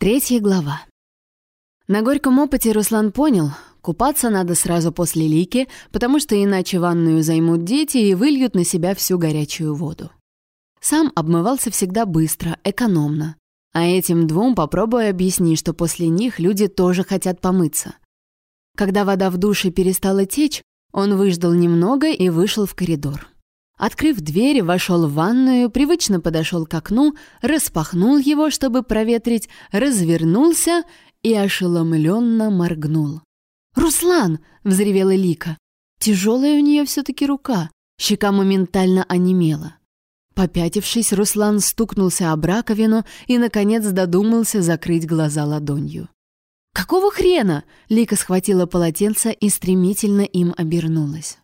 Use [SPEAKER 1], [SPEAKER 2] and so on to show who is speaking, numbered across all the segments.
[SPEAKER 1] Третья глава. На горьком опыте Руслан понял, купаться надо сразу после лики, потому что иначе ванную займут дети и выльют на себя всю горячую воду. Сам обмывался всегда быстро, экономно. А этим двум попробуй объясни, что после них люди тоже хотят помыться. Когда вода в душе перестала течь, он выждал немного и вышел в коридор. Открыв дверь, вошел в ванную, привычно подошел к окну, распахнул его, чтобы проветрить, развернулся и ошеломленно моргнул. «Руслан!» — взревела Лика. Тяжелая у нее все-таки рука, щека моментально онемела. Попятившись, Руслан стукнулся об раковину и, наконец, додумался закрыть глаза ладонью. «Какого хрена?» — Лика схватила полотенце и стремительно им обернулась.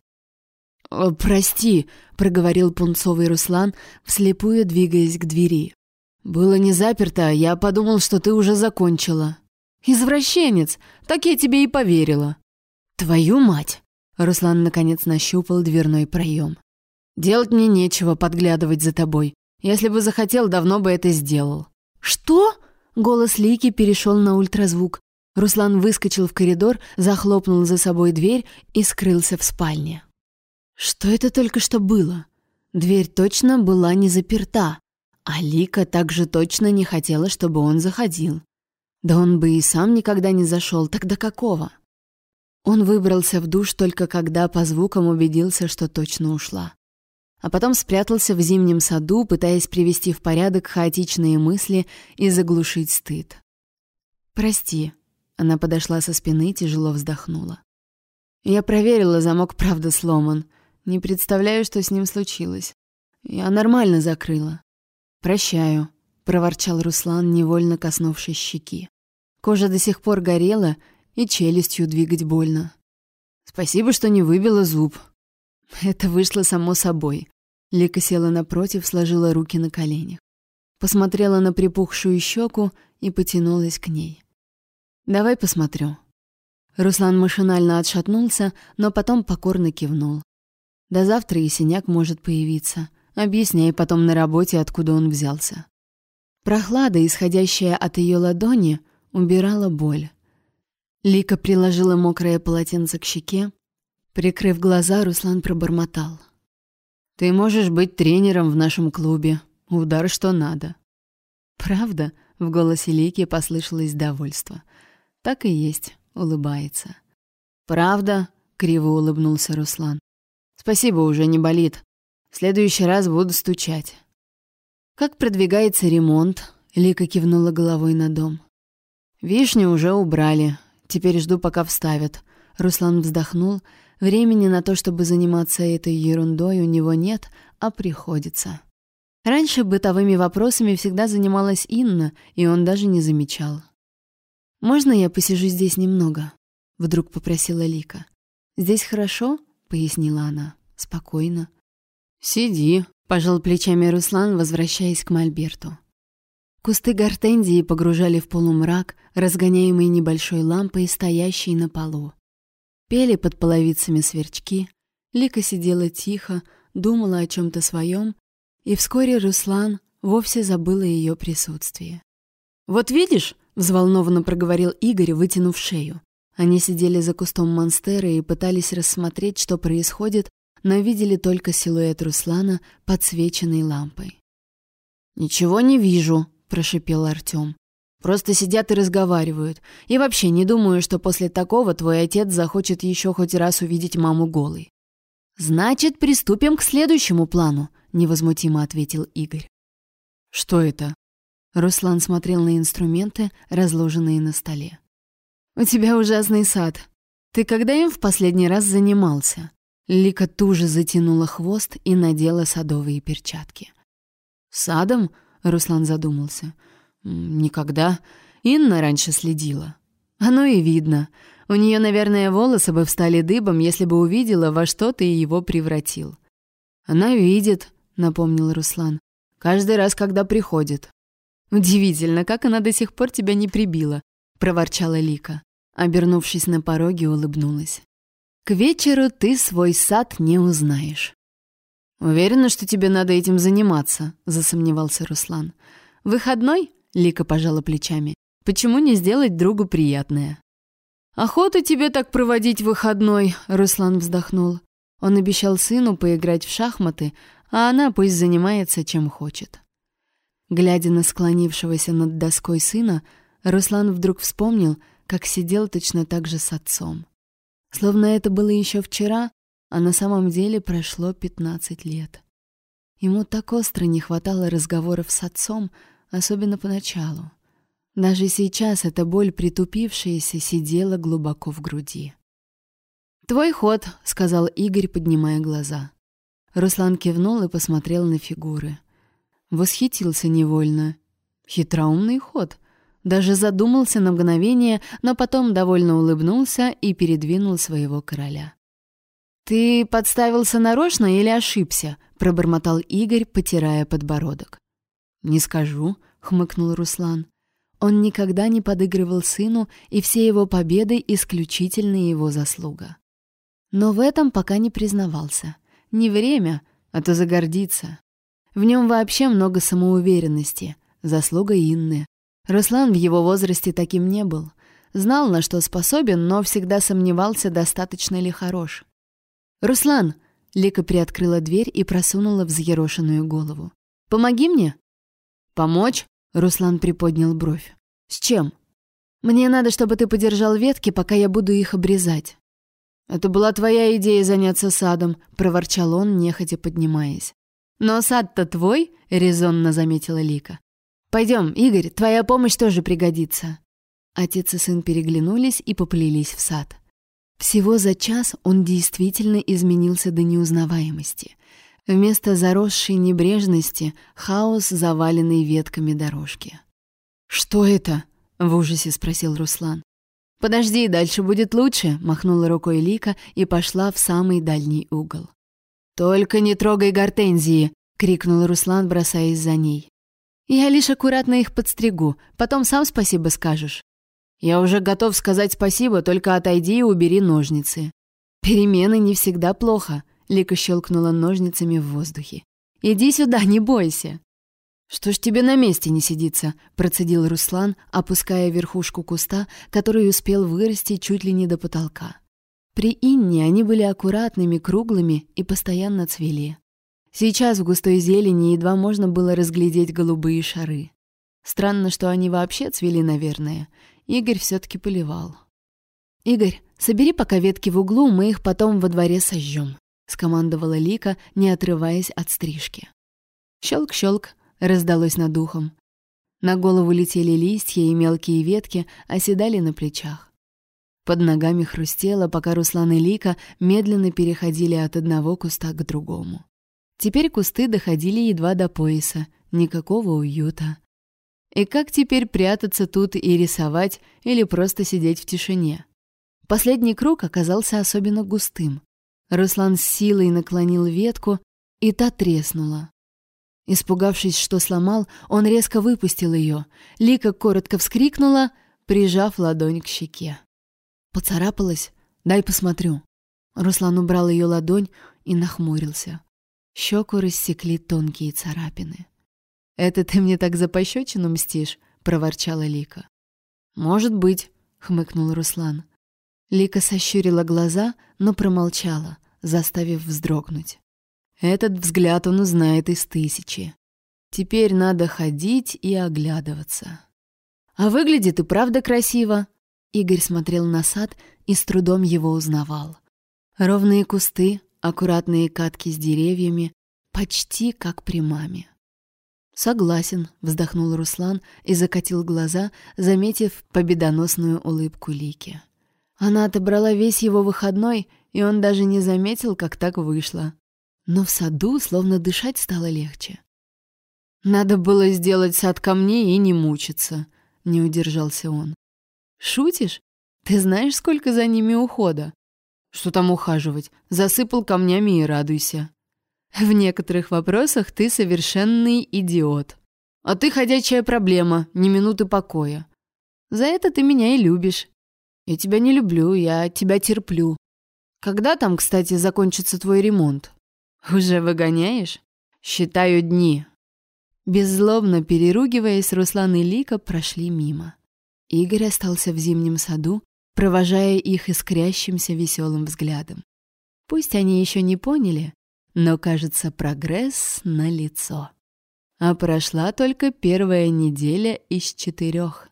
[SPEAKER 1] «Э, «Прости», — проговорил пунцовый Руслан, вслепую двигаясь к двери. «Было не заперто, я подумал, что ты уже закончила». «Извращенец! Так я тебе и поверила». «Твою мать!» — Руслан наконец нащупал дверной проем. «Делать мне нечего подглядывать за тобой. Если бы захотел, давно бы это сделал». «Что?» — голос Лики перешел на ультразвук. Руслан выскочил в коридор, захлопнул за собой дверь и скрылся в спальне. Что это только что было? Дверь точно была не заперта, а Лика также точно не хотела, чтобы он заходил. Да он бы и сам никогда не зашел, тогда какого? Он выбрался в душ только когда по звукам убедился, что точно ушла. А потом спрятался в зимнем саду, пытаясь привести в порядок хаотичные мысли и заглушить стыд. «Прости», — она подошла со спины и тяжело вздохнула. «Я проверила, замок правда сломан. Не представляю, что с ним случилось. Я нормально закрыла. Прощаю, проворчал Руслан, невольно коснувшись щеки. Кожа до сих пор горела, и челюстью двигать больно. Спасибо, что не выбила зуб. Это вышло само собой. Лика села напротив, сложила руки на коленях. Посмотрела на припухшую щеку и потянулась к ней. «Давай посмотрю». Руслан машинально отшатнулся, но потом покорно кивнул. До завтра и синяк может появиться. Объясняй потом на работе, откуда он взялся. Прохлада, исходящая от ее ладони, убирала боль. Лика приложила мокрое полотенце к щеке. Прикрыв глаза, Руслан пробормотал. «Ты можешь быть тренером в нашем клубе. Удар что надо». «Правда?» — в голосе Лики послышалось довольство. «Так и есть», — улыбается. «Правда?» — криво улыбнулся Руслан. Спасибо, уже не болит. В следующий раз буду стучать. Как продвигается ремонт? Лика кивнула головой на дом. Вишню уже убрали. Теперь жду, пока вставят. Руслан вздохнул. Времени на то, чтобы заниматься этой ерундой, у него нет, а приходится. Раньше бытовыми вопросами всегда занималась Инна, и он даже не замечал. «Можно я посижу здесь немного?» — вдруг попросила Лика. «Здесь хорошо?» Пояснила она. Спокойно. Сиди, пожал плечами Руслан, возвращаясь к мольберту. Кусты гортензии погружали в полумрак, разгоняемый небольшой лампой, стоящей на полу. Пели под половицами сверчки. Лика сидела тихо, думала о чем то своем, и вскоре Руслан вовсе забыл о ее присутствии. «Вот видишь», — взволнованно проговорил Игорь, вытянув шею. Они сидели за кустом монстеры и пытались рассмотреть, что происходит, но видели только силуэт Руслана, подсвеченный лампой. «Ничего не вижу», — прошипел Артём. «Просто сидят и разговаривают. И вообще не думаю, что после такого твой отец захочет еще хоть раз увидеть маму голой». «Значит, приступим к следующему плану», — невозмутимо ответил Игорь. «Что это?» Руслан смотрел на инструменты, разложенные на столе. «У тебя ужасный сад. Ты когда им в последний раз занимался?» Лика туже затянула хвост и надела садовые перчатки. «Садом?» — Руслан задумался. «Никогда. Инна раньше следила. Оно и видно. У нее, наверное, волосы бы встали дыбом, если бы увидела, во что ты его превратил». «Она видит», — напомнил Руслан. «Каждый раз, когда приходит». «Удивительно, как она до сих пор тебя не прибила», — проворчала Лика. Обернувшись на пороге, улыбнулась. «К вечеру ты свой сад не узнаешь». «Уверена, что тебе надо этим заниматься», — засомневался Руслан. «Выходной?» — Лика пожала плечами. Почему не сделать другу приятное? «Охота тебе так проводить выходной», — Руслан вздохнул. Он обещал сыну поиграть в шахматы, а она пусть занимается чем хочет. Глядя на склонившегося над доской сына, Руслан вдруг вспомнил, как сидел точно так же с отцом. Словно это было еще вчера, а на самом деле прошло 15 лет. Ему так остро не хватало разговоров с отцом, особенно поначалу. Даже сейчас эта боль, притупившаяся, сидела глубоко в груди. «Твой ход», — сказал Игорь, поднимая глаза. Руслан кивнул и посмотрел на фигуры. Восхитился невольно. Хитроумный ход. Даже задумался на мгновение, но потом довольно улыбнулся и передвинул своего короля. «Ты подставился нарочно или ошибся?» — пробормотал Игорь, потирая подбородок. «Не скажу», — хмыкнул Руслан. Он никогда не подыгрывал сыну, и все его победы — исключительно его заслуга. Но в этом пока не признавался. Не время, а то загордиться. В нем вообще много самоуверенности, заслуга Инны. Руслан в его возрасте таким не был. Знал, на что способен, но всегда сомневался, достаточно ли хорош. «Руслан!» — Лика приоткрыла дверь и просунула взъерошенную голову. «Помоги мне!» «Помочь?» — Руслан приподнял бровь. «С чем?» «Мне надо, чтобы ты подержал ветки, пока я буду их обрезать». «Это была твоя идея заняться садом», — проворчал он, нехотя поднимаясь. «Но сад-то твой», — резонно заметила Лика. «Пойдем, Игорь, твоя помощь тоже пригодится». Отец и сын переглянулись и поплелись в сад. Всего за час он действительно изменился до неузнаваемости. Вместо заросшей небрежности — хаос, заваленный ветками дорожки. «Что это?» — в ужасе спросил Руслан. «Подожди, дальше будет лучше», — махнула рукой Лика и пошла в самый дальний угол. «Только не трогай гортензии!» — крикнул Руслан, бросаясь за ней. «Я лишь аккуратно их подстригу, потом сам спасибо скажешь». «Я уже готов сказать спасибо, только отойди и убери ножницы». «Перемены не всегда плохо», — Лика щелкнула ножницами в воздухе. «Иди сюда, не бойся». «Что ж тебе на месте не сидится?» — процедил Руслан, опуская верхушку куста, который успел вырасти чуть ли не до потолка. При Инне они были аккуратными, круглыми и постоянно цвели. Сейчас в густой зелени едва можно было разглядеть голубые шары. Странно, что они вообще цвели, наверное. Игорь все-таки поливал. «Игорь, собери пока ветки в углу, мы их потом во дворе сожжем», — скомандовала Лика, не отрываясь от стрижки. Щелк-щелк раздалось над ухом. На голову летели листья и мелкие ветки оседали на плечах. Под ногами хрустело, пока Руслан и Лика медленно переходили от одного куста к другому. Теперь кусты доходили едва до пояса, никакого уюта. И как теперь прятаться тут и рисовать, или просто сидеть в тишине? Последний круг оказался особенно густым. Руслан с силой наклонил ветку, и та треснула. Испугавшись, что сломал, он резко выпустил ее. Лика коротко вскрикнула, прижав ладонь к щеке. Поцарапалась? Дай посмотрю. Руслан убрал ее ладонь и нахмурился. Щеку рассекли тонкие царапины. «Это ты мне так за пощечину мстишь?» — проворчала Лика. «Может быть», — хмыкнул Руслан. Лика сощурила глаза, но промолчала, заставив вздрогнуть. Этот взгляд он узнает из тысячи. Теперь надо ходить и оглядываться. «А выглядит и правда красиво», Игорь смотрел на сад и с трудом его узнавал. Ровные кусты, аккуратные катки с деревьями, почти как при маме. «Согласен», — вздохнул Руслан и закатил глаза, заметив победоносную улыбку Лики. Она отобрала весь его выходной, и он даже не заметил, как так вышло. Но в саду словно дышать стало легче. «Надо было сделать сад камней и не мучиться», — не удержался он. Шутишь? Ты знаешь, сколько за ними ухода? Что там ухаживать? Засыпал камнями и радуйся. В некоторых вопросах ты совершенный идиот. А ты ходячая проблема, ни минуты покоя. За это ты меня и любишь. Я тебя не люблю, я тебя терплю. Когда там, кстати, закончится твой ремонт? Уже выгоняешь? Считаю дни. Беззлобно переругиваясь, Руслан и Лика прошли мимо. Игорь остался в зимнем саду, провожая их искрящимся веселым взглядом. Пусть они еще не поняли, но, кажется, прогресс налицо. А прошла только первая неделя из четырех.